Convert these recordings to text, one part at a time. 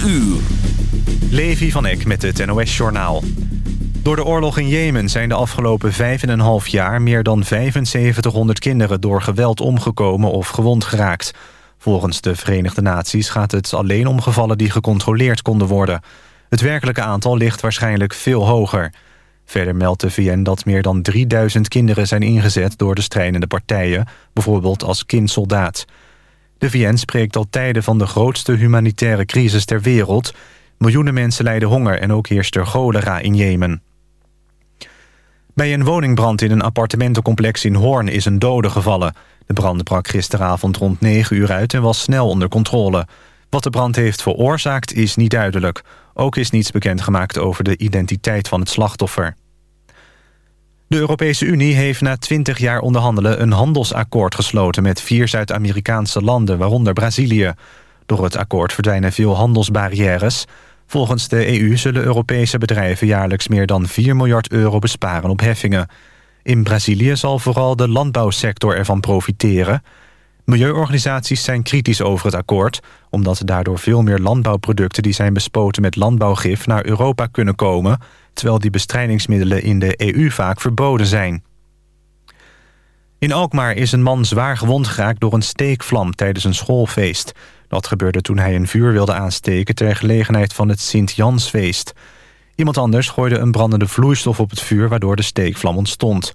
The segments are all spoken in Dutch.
4 uur. Levi van Eck met het NOS-journaal. Door de oorlog in Jemen zijn de afgelopen 5,5 jaar... meer dan 7500 kinderen door geweld omgekomen of gewond geraakt. Volgens de Verenigde Naties gaat het alleen om gevallen... die gecontroleerd konden worden. Het werkelijke aantal ligt waarschijnlijk veel hoger. Verder meldt de VN dat meer dan 3000 kinderen zijn ingezet... door de strijdende partijen, bijvoorbeeld als kindsoldaat. De VN spreekt al tijden van de grootste humanitaire crisis ter wereld... Miljoenen mensen lijden honger en ook heerst er cholera in Jemen. Bij een woningbrand in een appartementencomplex in Hoorn is een dode gevallen. De brand brak gisteravond rond 9 uur uit en was snel onder controle. Wat de brand heeft veroorzaakt is niet duidelijk. Ook is niets bekendgemaakt over de identiteit van het slachtoffer. De Europese Unie heeft na 20 jaar onderhandelen een handelsakkoord gesloten met vier Zuid-Amerikaanse landen, waaronder Brazilië. Door het akkoord verdwijnen veel handelsbarrières. Volgens de EU zullen Europese bedrijven jaarlijks meer dan 4 miljard euro besparen op heffingen. In Brazilië zal vooral de landbouwsector ervan profiteren. Milieuorganisaties zijn kritisch over het akkoord... omdat daardoor veel meer landbouwproducten die zijn bespoten met landbouwgif naar Europa kunnen komen... terwijl die bestrijdingsmiddelen in de EU vaak verboden zijn. In Alkmaar is een man zwaar gewond geraakt door een steekvlam tijdens een schoolfeest. Dat gebeurde toen hij een vuur wilde aansteken... ter gelegenheid van het Sint-Jansfeest. Iemand anders gooide een brandende vloeistof op het vuur... waardoor de steekvlam ontstond.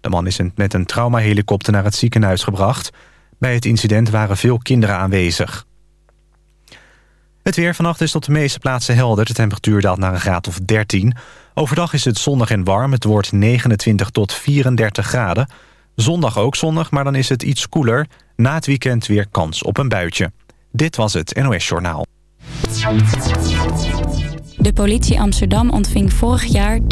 De man is met een traumahelikopter naar het ziekenhuis gebracht. Bij het incident waren veel kinderen aanwezig. Het weer vannacht is op de meeste plaatsen helder. De temperatuur daalt naar een graad of 13. Overdag is het zonnig en warm. Het wordt 29 tot 34 graden. Zondag ook zonnig, maar dan is het iets koeler. Na het weekend weer kans op een buitje. Dit was het NOS Journaal. De politie Amsterdam ontving vorig jaar 13.248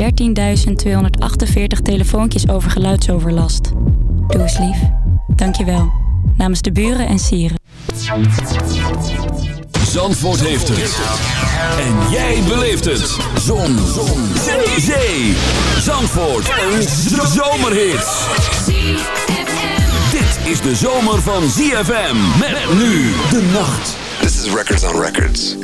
telefoontjes over geluidsoverlast. Doe eens lief. Dank je wel. Namens de buren en sieren. Zandvoort heeft het. En jij beleeft het. Zon. Zon. Zee. Zee. Zandvoort. Een zomerhit. Dit is de zomer van ZFM. Met nu de nacht. This is Records on Records.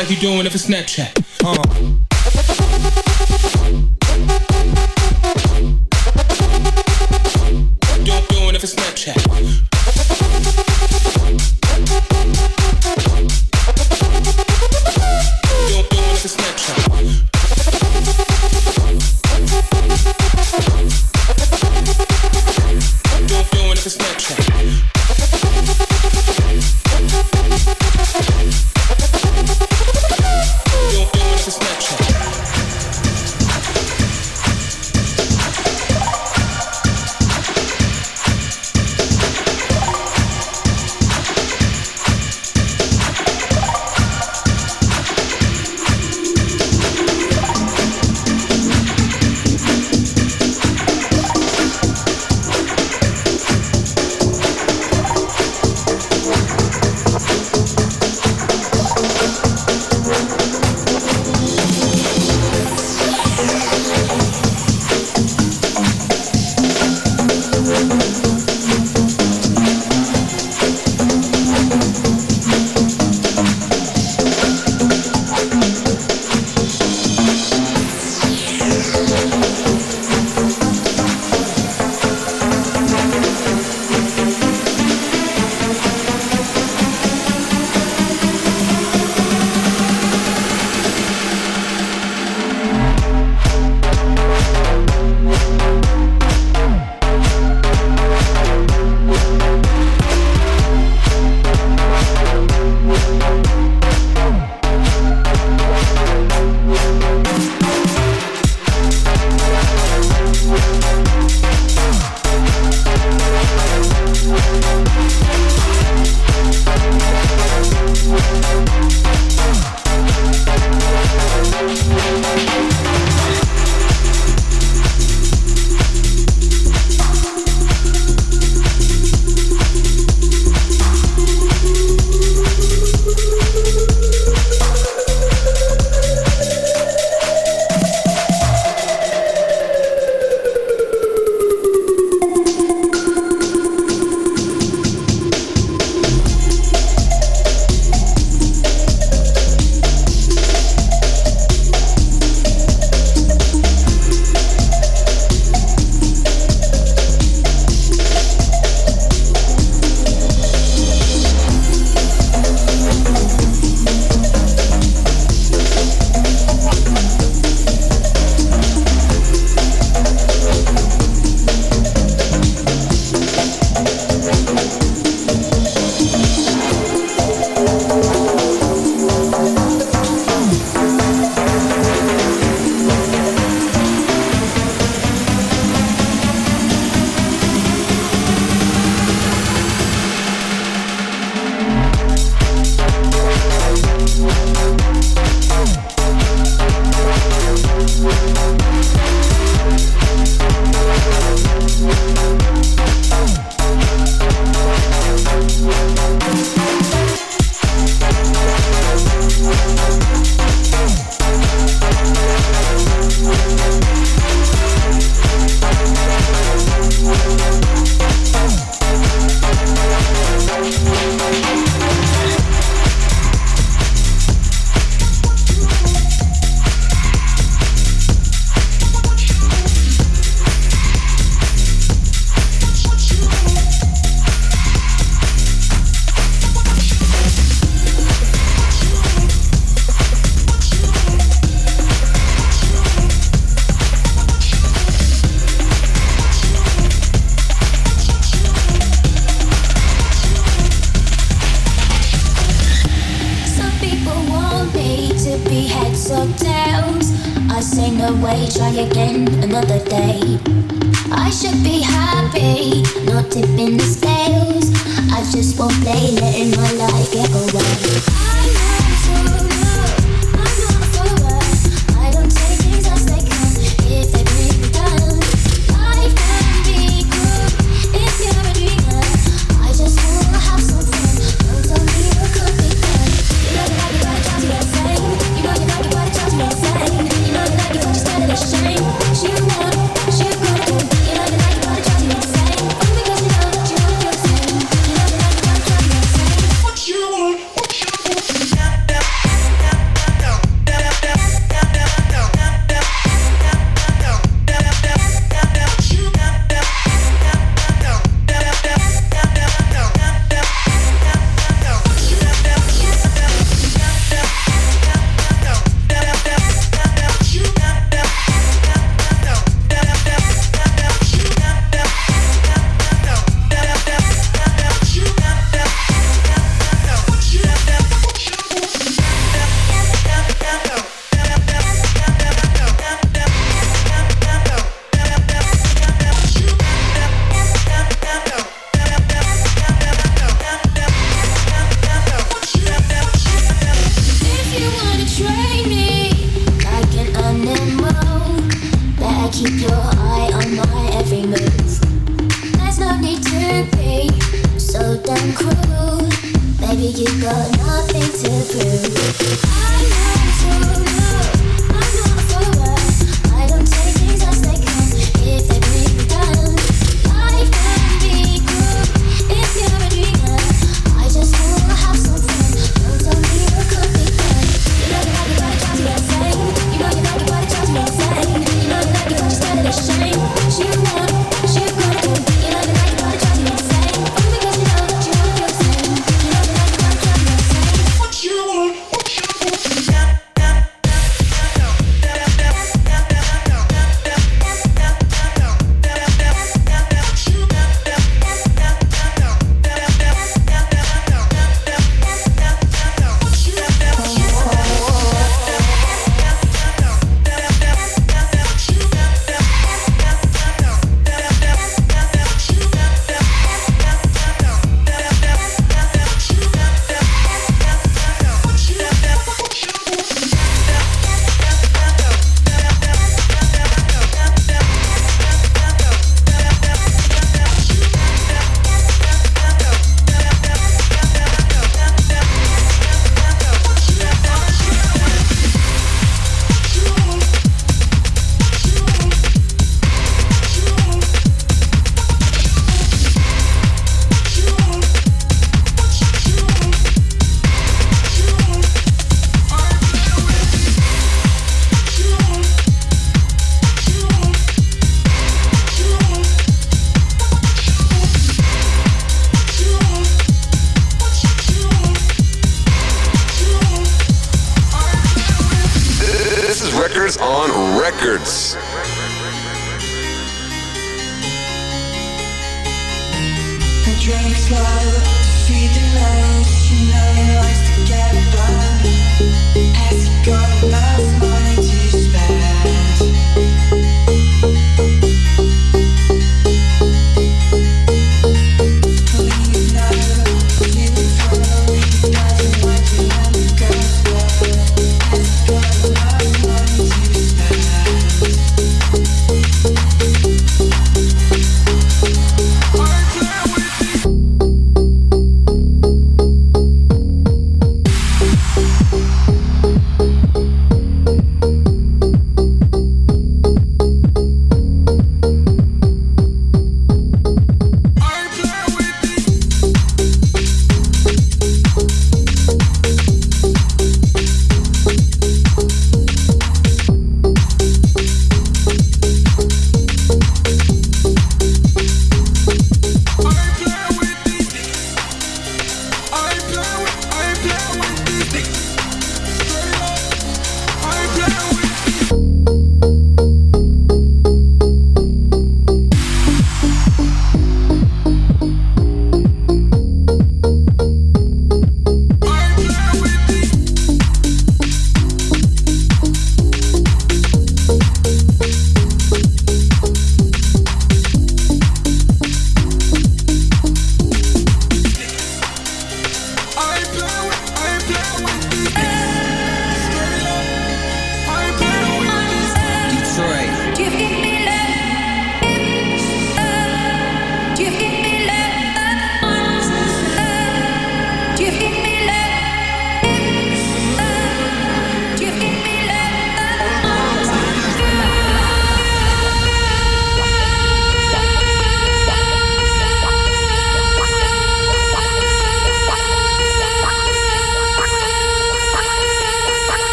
like you're doing it for Snapchat. Uh.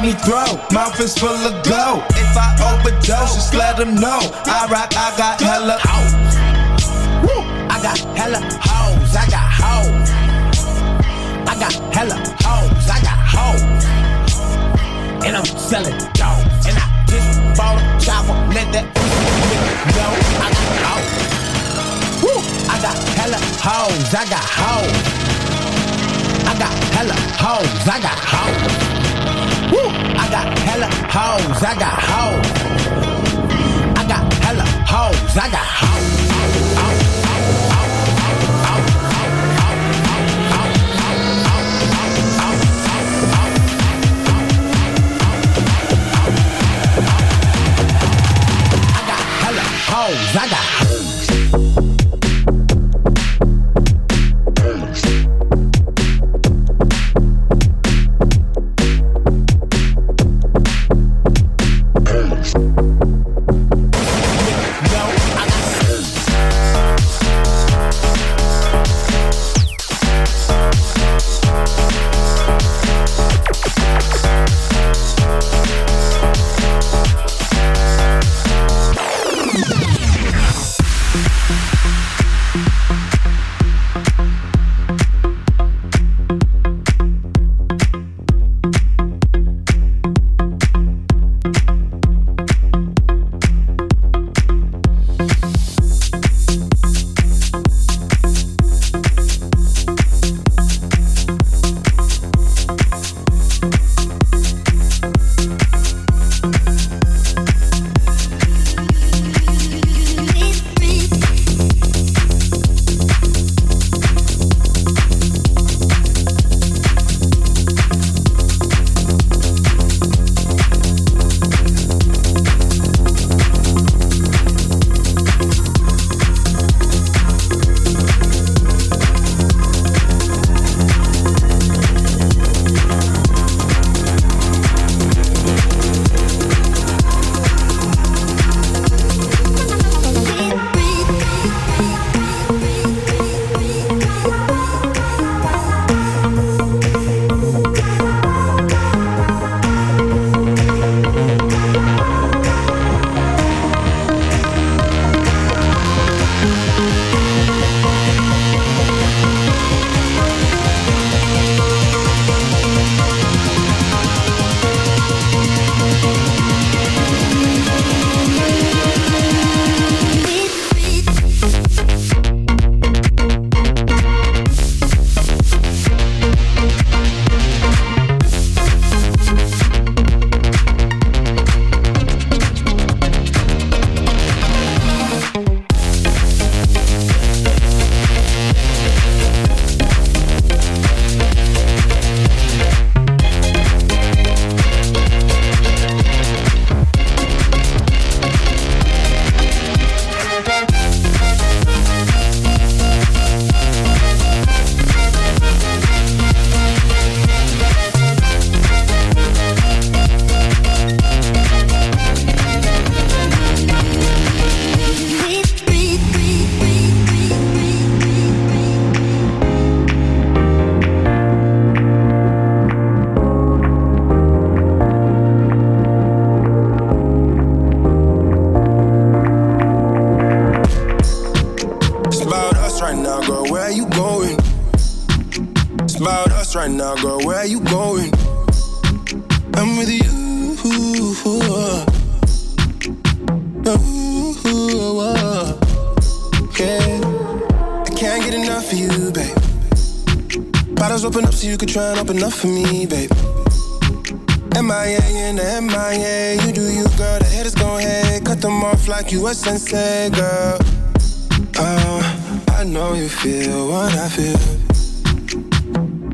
got me throw. Mouth is full of dough. If I overdose, just let them know. I rock, I got hella hoes. I got hella hoes. I got hoes. I got hella hoes. I got hoes. And I'm selling dope. And I just bought a chopper. Let that go. I got hoes. I got hella hoes. I got hoes. I got hella hoes. I got hoes hella hoes, I got hoes. I got hella hoes, I got hoes. MIA the MIA, you do you, girl. The haters gon' hate, cut them off like you a sensei, girl. Uh, I know you feel what I feel.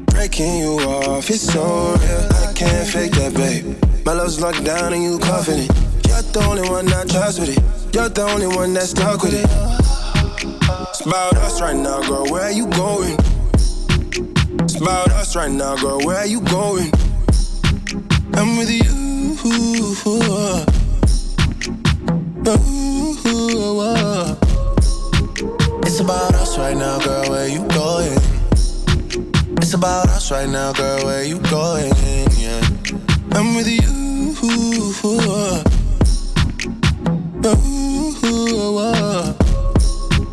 Breaking you off, it's so real. I can't fake that, babe. My love's locked down and you confident. You're the only one I trust with it. You're the only one that's stuck with it. It's about us right now, girl. Where you going? It's about us right now, girl. Where you going? I'm with you. It's about us right now, girl. Where you going? It's about us right now, girl. Where you going? Yeah. I'm with you.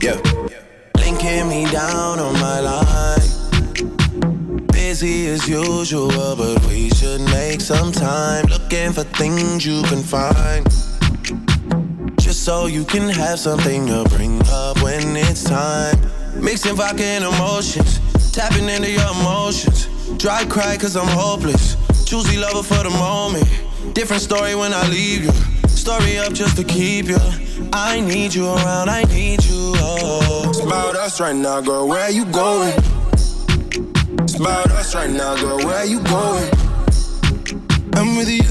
Yeah. Linking me down on my line. Busy as usual, but we should make some time. Looking for things you can find. Just so you can have something to bring up when it's time. Mixing vodka and emotions. Tapping into your emotions. Dry cry cause I'm hopeless. Choosy lover for the moment. Different story when I leave you. Story up just to keep you. I need you around, I need you. Oh. It's about us right now, girl. Where you going? It's about us right now, girl. Where you going? I'm with you.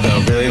though, really.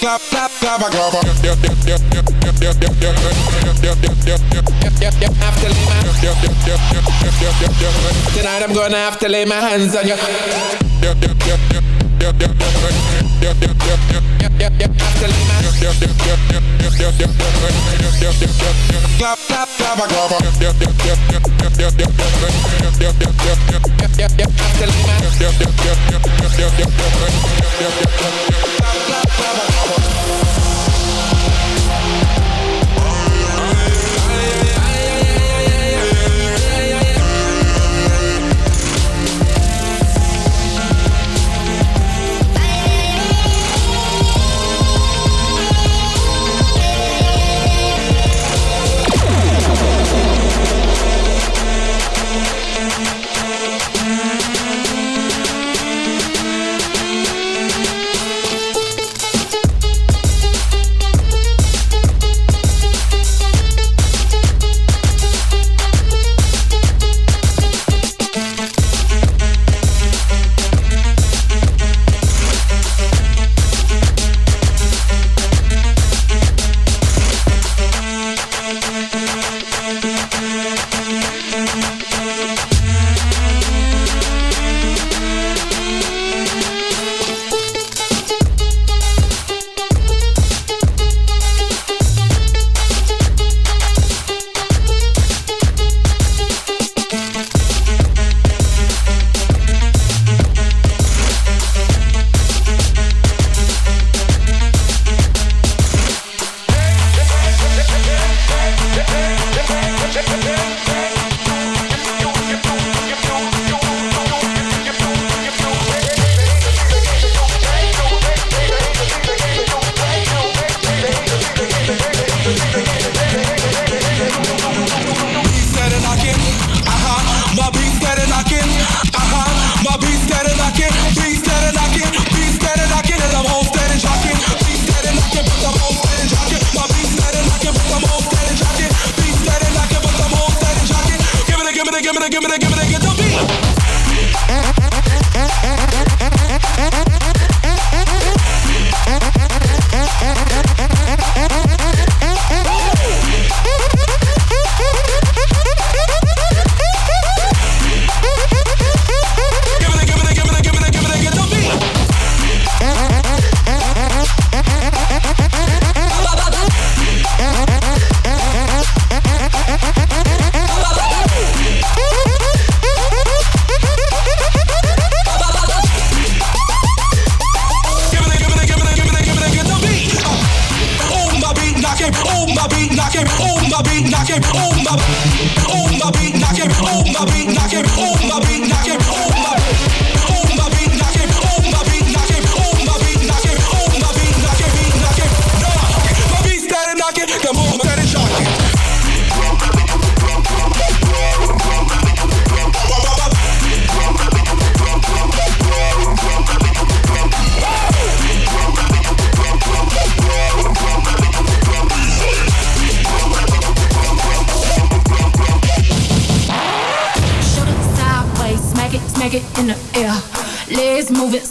Clap, clap, clap, Tonight I'm gonna have to lay my hands on you. Hasta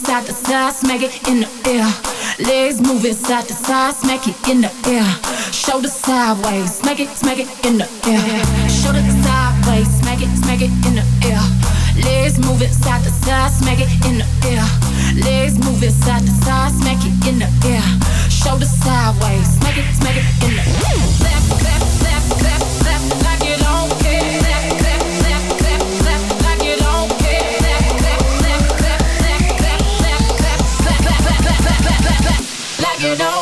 side to side, smack it in the air. Legs move it side to side, smack it in the air. Shoulder sideways, smack it, smack it in the air. Shoulder sideways, smack it, smack it in the air. Legs move it side to side, smack it in the air. Legs move it side to side, smack it in the air. Shoulder sideways, smack it, smack it in the air. Clap, clap, clap, clap, you know